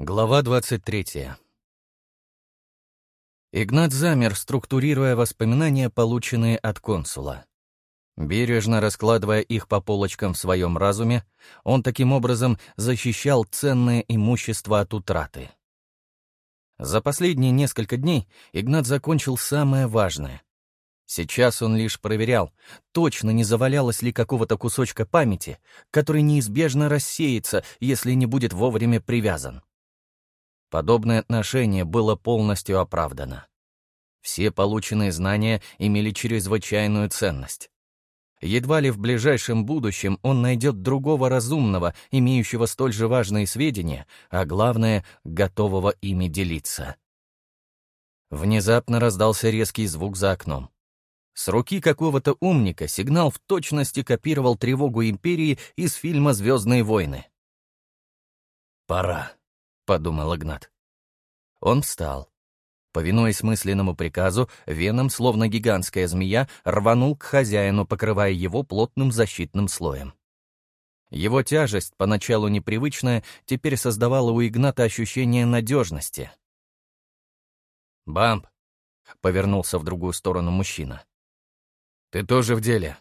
Глава 23. Игнат замер, структурируя воспоминания, полученные от консула. Бережно раскладывая их по полочкам в своем разуме, он таким образом защищал ценное имущество от утраты. За последние несколько дней Игнат закончил самое важное. Сейчас он лишь проверял, точно не завалялось ли какого-то кусочка памяти, который неизбежно рассеется, если не будет вовремя привязан. Подобное отношение было полностью оправдано. Все полученные знания имели чрезвычайную ценность. Едва ли в ближайшем будущем он найдет другого разумного, имеющего столь же важные сведения, а главное, готового ими делиться. Внезапно раздался резкий звук за окном. С руки какого-то умника сигнал в точности копировал тревогу Империи из фильма «Звездные войны». «Пора», — подумал Игнат. Он встал. Повинуясь мысленному приказу, веном, словно гигантская змея, рванул к хозяину, покрывая его плотным защитным слоем. Его тяжесть, поначалу непривычная, теперь создавала у Игната ощущение надежности. «Бамп!» — повернулся в другую сторону мужчина. «Ты тоже в деле?»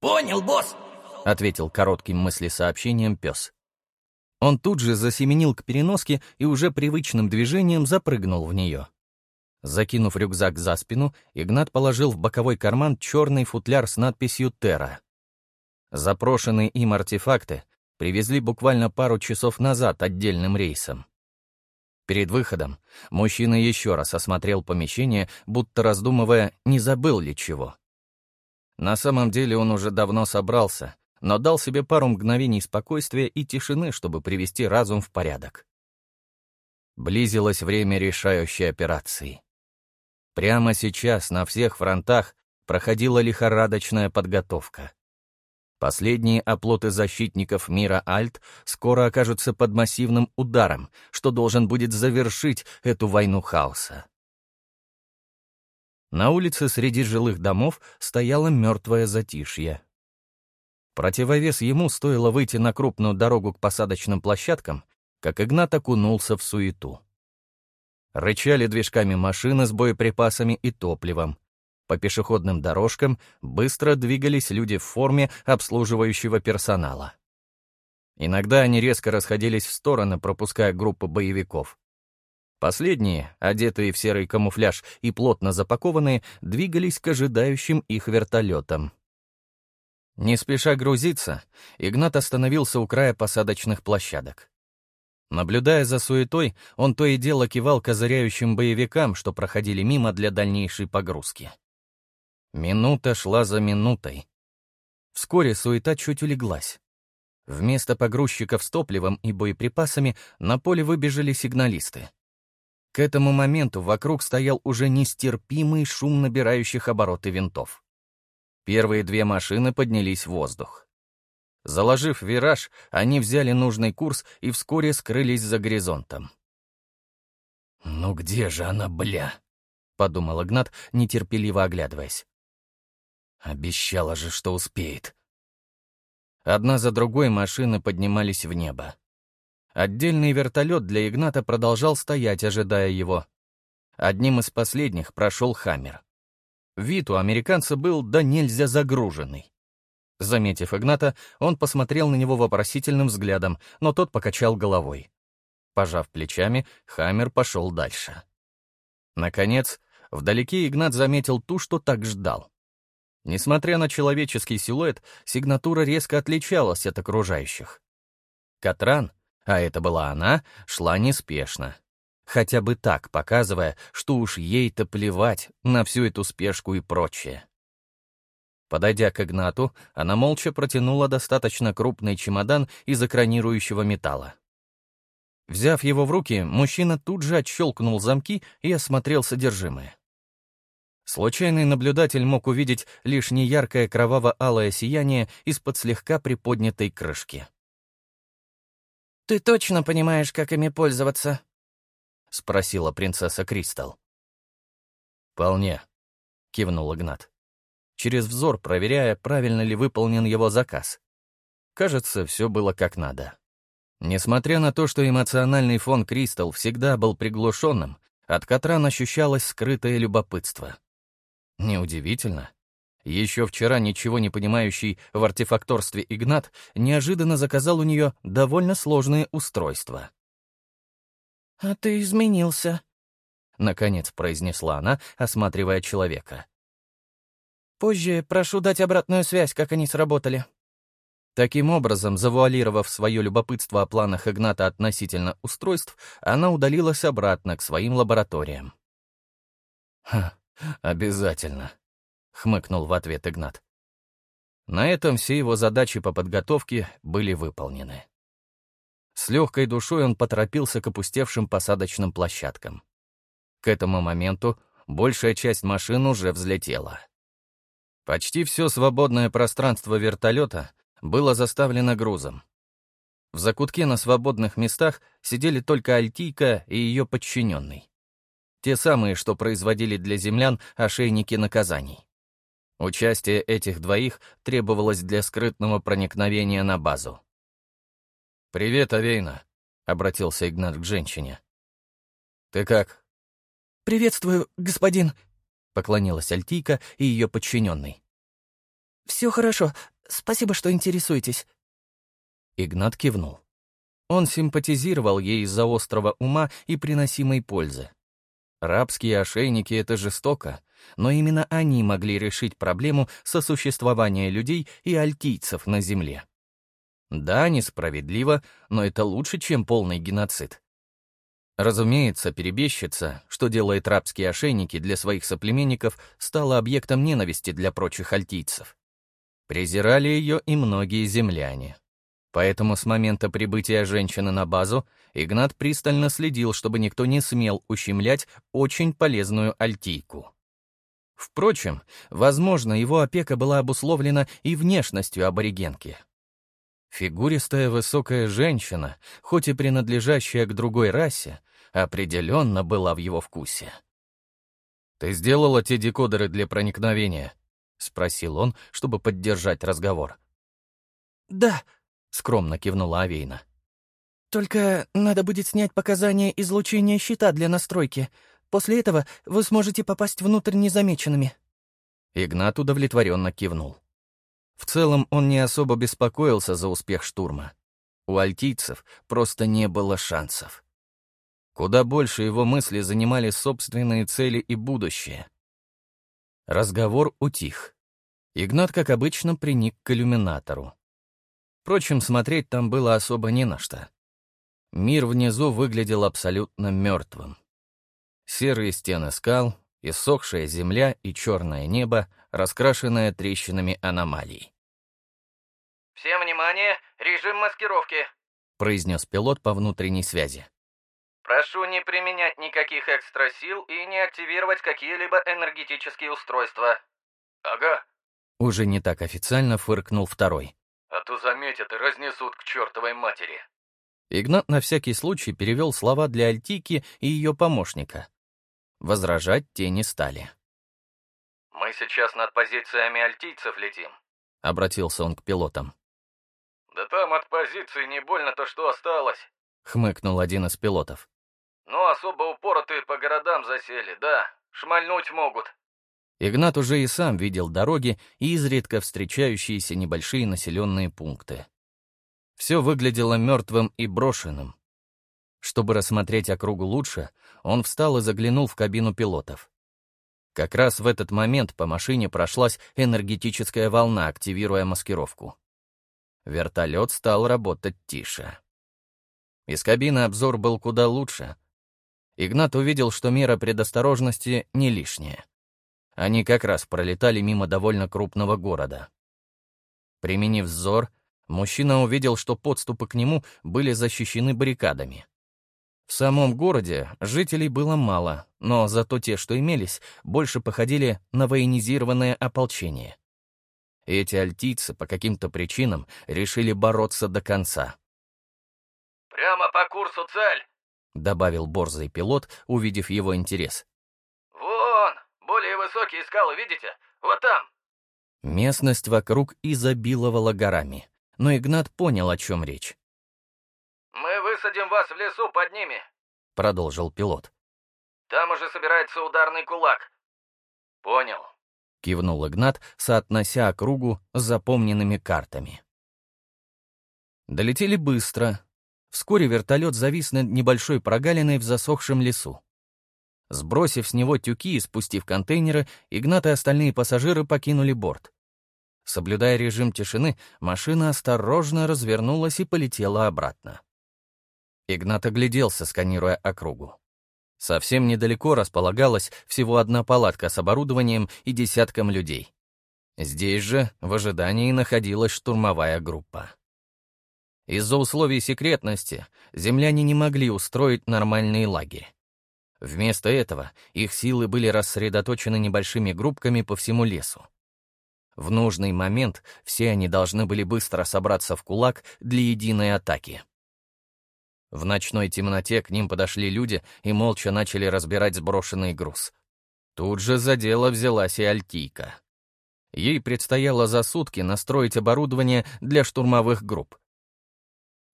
«Понял, босс!» — ответил коротким мыслесообщением пес. Он тут же засеменил к переноске и уже привычным движением запрыгнул в нее. Закинув рюкзак за спину, Игнат положил в боковой карман черный футляр с надписью «Терра». Запрошенные им артефакты привезли буквально пару часов назад отдельным рейсом. Перед выходом мужчина еще раз осмотрел помещение, будто раздумывая, не забыл ли чего. На самом деле он уже давно собрался, но дал себе пару мгновений спокойствия и тишины, чтобы привести разум в порядок. Близилось время решающей операции. Прямо сейчас на всех фронтах проходила лихорадочная подготовка. Последние оплоты защитников мира Альт скоро окажутся под массивным ударом, что должен будет завершить эту войну хаоса. На улице среди жилых домов стояло мертвое затишье. Противовес ему стоило выйти на крупную дорогу к посадочным площадкам, как Игнат окунулся в суету. Рычали движками машины с боеприпасами и топливом. По пешеходным дорожкам быстро двигались люди в форме обслуживающего персонала. Иногда они резко расходились в стороны, пропуская группы боевиков. Последние, одетые в серый камуфляж и плотно запакованные, двигались к ожидающим их вертолетам. Не спеша грузиться, Игнат остановился у края посадочных площадок. Наблюдая за суетой, он то и дело кивал козыряющим боевикам, что проходили мимо для дальнейшей погрузки. Минута шла за минутой. Вскоре суета чуть улеглась. Вместо погрузчиков с топливом и боеприпасами на поле выбежали сигналисты. К этому моменту вокруг стоял уже нестерпимый шум набирающих обороты винтов. Первые две машины поднялись в воздух. Заложив вираж, они взяли нужный курс и вскоре скрылись за горизонтом. «Ну где же она, бля?» — подумал Игнат, нетерпеливо оглядываясь. «Обещала же, что успеет». Одна за другой машины поднимались в небо. Отдельный вертолет для Игната продолжал стоять, ожидая его. Одним из последних прошел «Хаммер». Вид у американца был да нельзя загруженный. Заметив Игната, он посмотрел на него вопросительным взглядом, но тот покачал головой. Пожав плечами, Хаммер пошел дальше. Наконец, вдалеке Игнат заметил ту, что так ждал. Несмотря на человеческий силуэт, сигнатура резко отличалась от окружающих. Катран, а это была она, шла неспешно, хотя бы так показывая, что уж ей-то плевать на всю эту спешку и прочее. Подойдя к Игнату, она молча протянула достаточно крупный чемодан из экранирующего металла. Взяв его в руки, мужчина тут же отщелкнул замки и осмотрел содержимое. Случайный наблюдатель мог увидеть лишь неяркое кроваво-алое сияние из-под слегка приподнятой крышки. «Ты точно понимаешь, как ими пользоваться?» — спросила принцесса Кристал. «Вполне», — кивнул Игнат. Через взор проверяя, правильно ли выполнен его заказ. Кажется, все было как надо. Несмотря на то, что эмоциональный фон Кристал всегда был приглушенным, от Катран ощущалось скрытое любопытство. Неудивительно. Еще вчера ничего не понимающий в артефакторстве Игнат неожиданно заказал у нее довольно сложное устройство. «А ты изменился», — наконец произнесла она, осматривая человека. «Позже прошу дать обратную связь, как они сработали». Таким образом, завуалировав свое любопытство о планах Игната относительно устройств, она удалилась обратно к своим лабораториям. «Ха, обязательно», — хмыкнул в ответ Игнат. На этом все его задачи по подготовке были выполнены. С легкой душой он поторопился к опустевшим посадочным площадкам. К этому моменту большая часть машин уже взлетела. Почти все свободное пространство вертолета было заставлено грузом. В закутке на свободных местах сидели только Альтийка и ее подчиненный. Те самые, что производили для землян ошейники наказаний. Участие этих двоих требовалось для скрытного проникновения на базу. «Привет, Авейна», — обратился Игнат к женщине. «Ты как?» «Приветствую, господин», — поклонилась Альтийка и ее подчиненный. «Все хорошо. Спасибо, что интересуетесь». Игнат кивнул. Он симпатизировал ей из-за острого ума и приносимой пользы. Рабские ошейники — это жестоко, но именно они могли решить проблему сосуществования людей и альтийцев на Земле. Да, несправедливо, но это лучше, чем полный геноцид. Разумеется, перебежчица, что делает рабские ошейники для своих соплеменников, стала объектом ненависти для прочих альтийцев. Презирали ее и многие земляне. Поэтому с момента прибытия женщины на базу Игнат пристально следил, чтобы никто не смел ущемлять очень полезную альтийку. Впрочем, возможно, его опека была обусловлена и внешностью аборигенки. Фигуристая высокая женщина, хоть и принадлежащая к другой расе, определенно была в его вкусе. «Ты сделала те декодеры для проникновения?» — спросил он, чтобы поддержать разговор. «Да», — скромно кивнула Авейна. «Только надо будет снять показания излучения щита для настройки. После этого вы сможете попасть внутрь незамеченными». Игнат удовлетворенно кивнул. В целом он не особо беспокоился за успех штурма. У альтийцев просто не было шансов. Куда больше его мысли занимали собственные цели и будущее. Разговор утих. Игнат, как обычно, приник к иллюминатору. Впрочем, смотреть там было особо не на что. Мир внизу выглядел абсолютно мертвым. Серые стены скал, иссохшая земля и черное небо, раскрашенное трещинами аномалий. «Всем внимание! Режим маскировки!» — произнес пилот по внутренней связи. «Прошу не применять никаких экстра сил и не активировать какие-либо энергетические устройства». «Ага». Уже не так официально фыркнул второй. «А то заметят и разнесут к чертовой матери». Игнат на всякий случай перевел слова для Альтики и ее помощника. Возражать те не стали. «Мы сейчас над позициями альтийцев летим», — обратился он к пилотам. «Да там от позиции не больно-то что осталось», — хмыкнул один из пилотов. «Ну, особо упоротые по городам засели, да, шмальнуть могут». Игнат уже и сам видел дороги и изредка встречающиеся небольшие населенные пункты. Все выглядело мертвым и брошенным. Чтобы рассмотреть округу лучше, он встал и заглянул в кабину пилотов. Как раз в этот момент по машине прошлась энергетическая волна, активируя маскировку. Вертолет стал работать тише. Из кабины обзор был куда лучше. Игнат увидел, что мера предосторожности не лишняя. Они как раз пролетали мимо довольно крупного города. Применив взор, мужчина увидел, что подступы к нему были защищены баррикадами. В самом городе жителей было мало, но зато те, что имелись, больше походили на военизированное ополчение. Эти альтийцы по каким-то причинам решили бороться до конца. «Прямо по курсу цель», — добавил борзый пилот, увидев его интерес. «Вон, более высокие скалы, видите? Вот там». Местность вокруг изобиловала горами но Игнат понял, о чем речь. Мы высадим вас в лесу под ними», — продолжил пилот. «Там уже собирается ударный кулак». «Понял», — кивнул Игнат, соотнося округу с запомненными картами. Долетели быстро. Вскоре вертолет завис над небольшой прогалиной в засохшем лесу. Сбросив с него тюки и спустив контейнеры, Игнат и остальные пассажиры покинули борт. Соблюдая режим тишины, машина осторожно развернулась и полетела обратно. Игнат огляделся, сканируя округу. Совсем недалеко располагалась всего одна палатка с оборудованием и десятком людей. Здесь же, в ожидании, находилась штурмовая группа. Из-за условий секретности земляне не могли устроить нормальный лагерь. Вместо этого их силы были рассредоточены небольшими группками по всему лесу. В нужный момент все они должны были быстро собраться в кулак для единой атаки. В ночной темноте к ним подошли люди и молча начали разбирать сброшенный груз. Тут же за дело взялась и Альтийка. Ей предстояло за сутки настроить оборудование для штурмовых групп.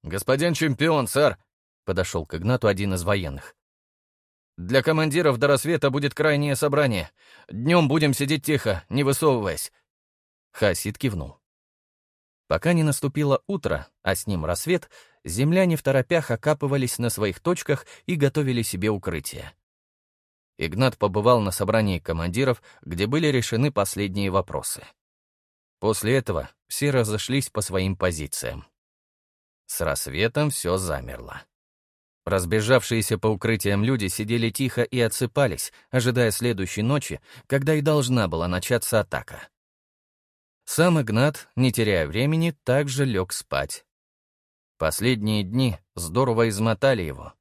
«Господин чемпион, сэр!» — подошел к Игнату один из военных. Для командиров до рассвета будет крайнее собрание. Днем будем сидеть тихо, не высовываясь». Хасид кивнул. Пока не наступило утро, а с ним рассвет, земляне в торопях окапывались на своих точках и готовили себе укрытие. Игнат побывал на собрании командиров, где были решены последние вопросы. После этого все разошлись по своим позициям. С рассветом все замерло. Разбежавшиеся по укрытиям люди сидели тихо и отсыпались, ожидая следующей ночи, когда и должна была начаться атака. Сам Игнат, не теряя времени, также лег спать. Последние дни здорово измотали его.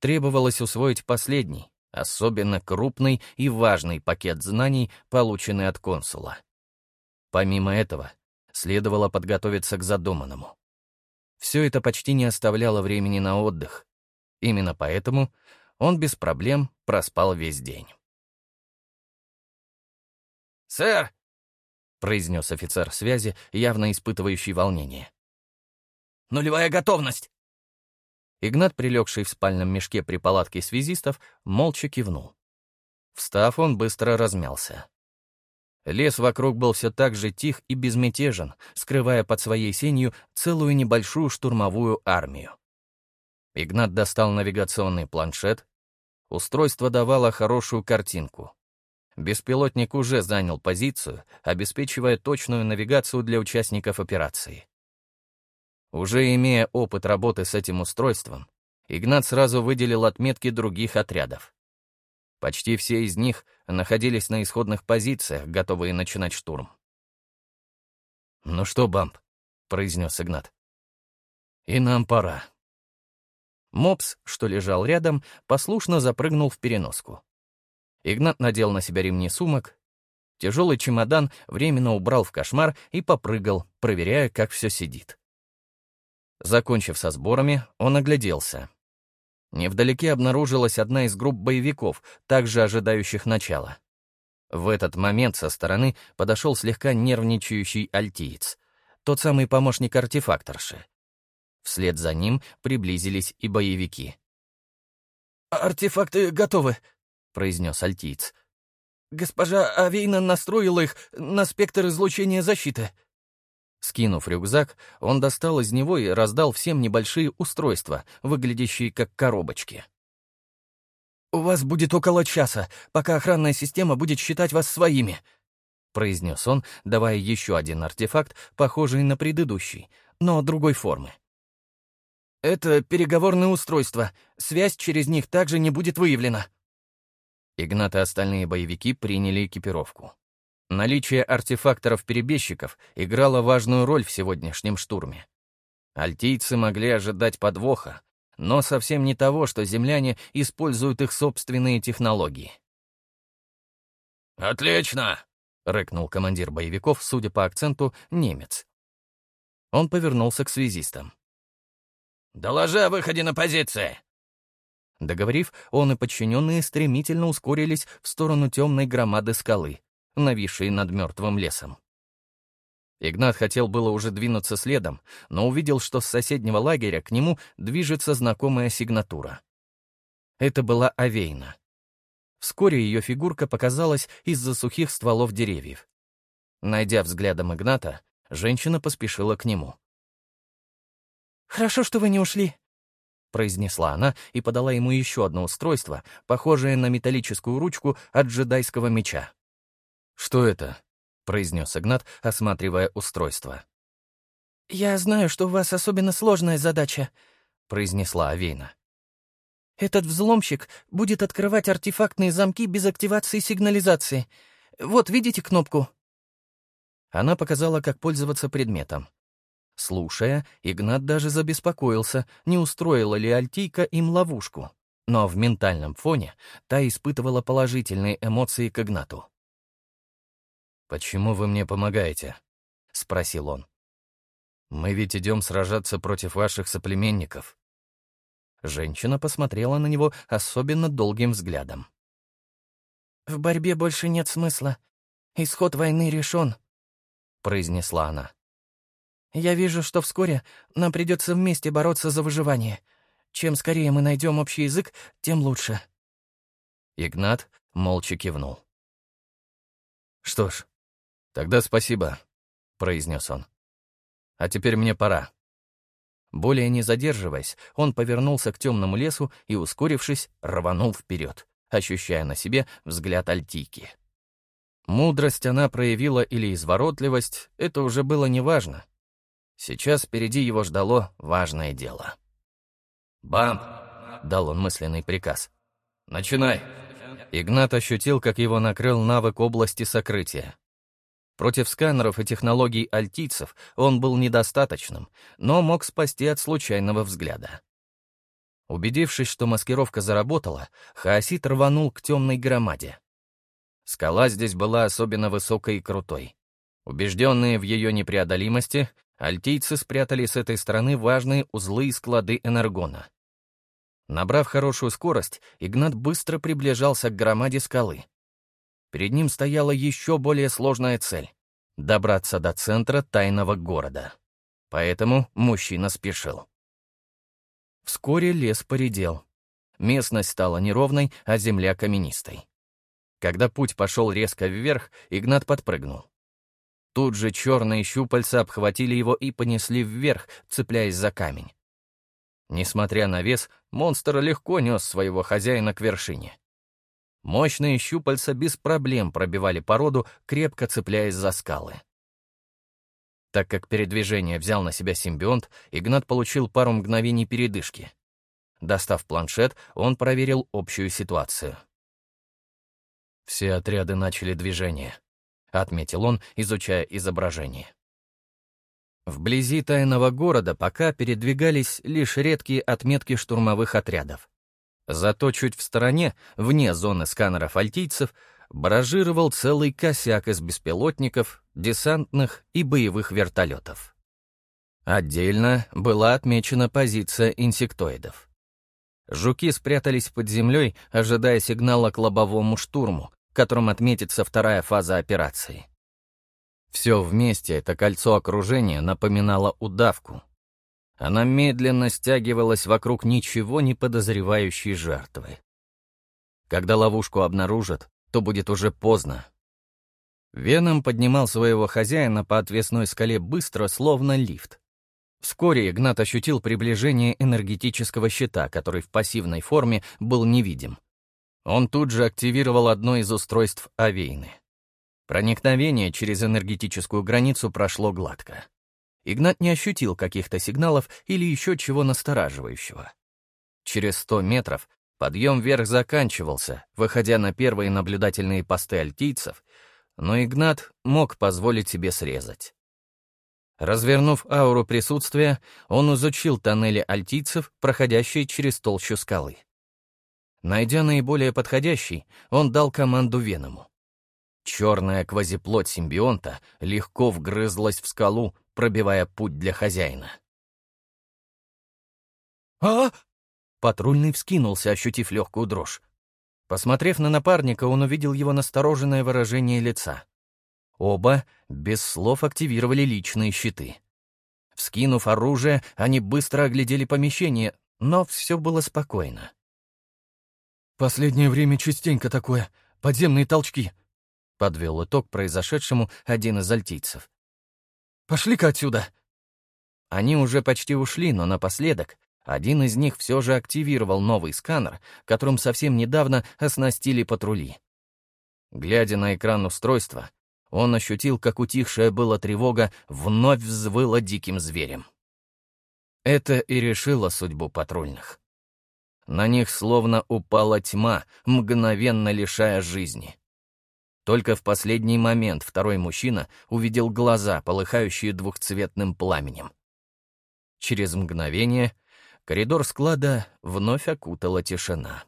Требовалось усвоить последний, особенно крупный и важный пакет знаний, полученный от консула. Помимо этого, следовало подготовиться к задуманному. Все это почти не оставляло времени на отдых, Именно поэтому он без проблем проспал весь день. «Сэр!» — произнес офицер связи, явно испытывающий волнение. «Нулевая готовность!» Игнат, прилегший в спальном мешке при палатке связистов, молча кивнул. Встав, он быстро размялся. Лес вокруг был все так же тих и безмятежен, скрывая под своей сенью целую небольшую штурмовую армию. Игнат достал навигационный планшет. Устройство давало хорошую картинку. Беспилотник уже занял позицию, обеспечивая точную навигацию для участников операции. Уже имея опыт работы с этим устройством, Игнат сразу выделил отметки других отрядов. Почти все из них находились на исходных позициях, готовые начинать штурм. «Ну что, Бамп?» — произнес Игнат. «И нам пора». Мопс, что лежал рядом, послушно запрыгнул в переноску. Игнат надел на себя ремни сумок. Тяжелый чемодан временно убрал в кошмар и попрыгал, проверяя, как все сидит. Закончив со сборами, он огляделся. Невдалеке обнаружилась одна из групп боевиков, также ожидающих начала. В этот момент со стороны подошел слегка нервничающий альтиец, тот самый помощник артефакторши. Вслед за ним приблизились и боевики. «Артефакты готовы», — произнес альтиец. «Госпожа Авейна настроила их на спектр излучения защиты». Скинув рюкзак, он достал из него и раздал всем небольшие устройства, выглядящие как коробочки. «У вас будет около часа, пока охранная система будет считать вас своими», — произнес он, давая еще один артефакт, похожий на предыдущий, но другой формы. «Это переговорное устройство. Связь через них также не будет выявлена». Игнат и остальные боевики приняли экипировку. Наличие артефакторов-перебежчиков играло важную роль в сегодняшнем штурме. Альтийцы могли ожидать подвоха, но совсем не того, что земляне используют их собственные технологии. «Отлично!» — рыкнул командир боевиков, судя по акценту, немец. Он повернулся к связистам. «Доложи о выходе на позиции!» Договорив, он и подчиненные стремительно ускорились в сторону темной громады скалы, нависшей над мертвым лесом. Игнат хотел было уже двинуться следом, но увидел, что с соседнего лагеря к нему движется знакомая сигнатура. Это была Авейна. Вскоре ее фигурка показалась из-за сухих стволов деревьев. Найдя взглядом Игната, женщина поспешила к нему. «Хорошо, что вы не ушли», — произнесла она и подала ему еще одно устройство, похожее на металлическую ручку от джедайского меча. «Что это?» — произнес Игнат, осматривая устройство. «Я знаю, что у вас особенно сложная задача», — произнесла Авейна. «Этот взломщик будет открывать артефактные замки без активации сигнализации. Вот, видите кнопку?» Она показала, как пользоваться предметом. Слушая, Игнат даже забеспокоился, не устроила ли Альтийка им ловушку. Но в ментальном фоне та испытывала положительные эмоции к Игнату. «Почему вы мне помогаете?» — спросил он. «Мы ведь идем сражаться против ваших соплеменников». Женщина посмотрела на него особенно долгим взглядом. «В борьбе больше нет смысла. Исход войны решен», — произнесла она. Я вижу, что вскоре нам придется вместе бороться за выживание. Чем скорее мы найдем общий язык, тем лучше». Игнат молча кивнул. «Что ж, тогда спасибо», — произнес он. «А теперь мне пора». Более не задерживаясь, он повернулся к темному лесу и, ускорившись, рванул вперед, ощущая на себе взгляд Альтики. Мудрость она проявила или изворотливость, это уже было неважно. Сейчас впереди его ждало важное дело. «Бамп!» — дал он мысленный приказ. «Начинай!» Игнат ощутил, как его накрыл навык области сокрытия. Против сканеров и технологий альтийцев он был недостаточным, но мог спасти от случайного взгляда. Убедившись, что маскировка заработала, Хаосит рванул к темной громаде. Скала здесь была особенно высокой и крутой. Убежденные в ее непреодолимости, альтийцы спрятали с этой стороны важные узлы и склады энергона. Набрав хорошую скорость, Игнат быстро приближался к громаде скалы. Перед ним стояла еще более сложная цель — добраться до центра тайного города. Поэтому мужчина спешил. Вскоре лес поредел. Местность стала неровной, а земля каменистой. Когда путь пошел резко вверх, Игнат подпрыгнул. Тут же черные щупальца обхватили его и понесли вверх, цепляясь за камень. Несмотря на вес, монстр легко нес своего хозяина к вершине. Мощные щупальца без проблем пробивали породу, крепко цепляясь за скалы. Так как передвижение взял на себя симбионт, Игнат получил пару мгновений передышки. Достав планшет, он проверил общую ситуацию. Все отряды начали движение. — отметил он, изучая изображение. Вблизи тайного города пока передвигались лишь редкие отметки штурмовых отрядов. Зато чуть в стороне, вне зоны сканеров альтийцев, баражировал целый косяк из беспилотников, десантных и боевых вертолетов. Отдельно была отмечена позиция инсектоидов. Жуки спрятались под землей, ожидая сигнала к лобовому штурму, которым отметится вторая фаза операции. Все вместе это кольцо окружения напоминало удавку. Она медленно стягивалась вокруг ничего не подозревающей жертвы. Когда ловушку обнаружат, то будет уже поздно. Веном поднимал своего хозяина по отвесной скале быстро, словно лифт. Вскоре Игнат ощутил приближение энергетического щита, который в пассивной форме был невидим. Он тут же активировал одно из устройств Авейны. Проникновение через энергетическую границу прошло гладко. Игнат не ощутил каких-то сигналов или еще чего настораживающего. Через сто метров подъем вверх заканчивался, выходя на первые наблюдательные посты альтийцев, но Игнат мог позволить себе срезать. Развернув ауру присутствия, он изучил тоннели альтийцев, проходящие через толщу скалы. Найдя наиболее подходящий, он дал команду Веному. Черная квазиплоть симбионта легко вгрызлась в скалу, пробивая путь для хозяина. «А?» Патрульный вскинулся, ощутив легкую дрожь. Посмотрев на напарника, он увидел его настороженное выражение лица. Оба без слов активировали личные щиты. Вскинув оружие, они быстро оглядели помещение, но все было спокойно. «Последнее время частенько такое. Подземные толчки», — подвел итог произошедшему один из альтийцев. «Пошли-ка отсюда!» Они уже почти ушли, но напоследок один из них все же активировал новый сканер, которым совсем недавно оснастили патрули. Глядя на экран устройства, он ощутил, как утихшая была тревога вновь взвыла диким зверем. Это и решило судьбу патрульных. На них словно упала тьма, мгновенно лишая жизни. Только в последний момент второй мужчина увидел глаза, полыхающие двухцветным пламенем. Через мгновение коридор склада вновь окутала тишина.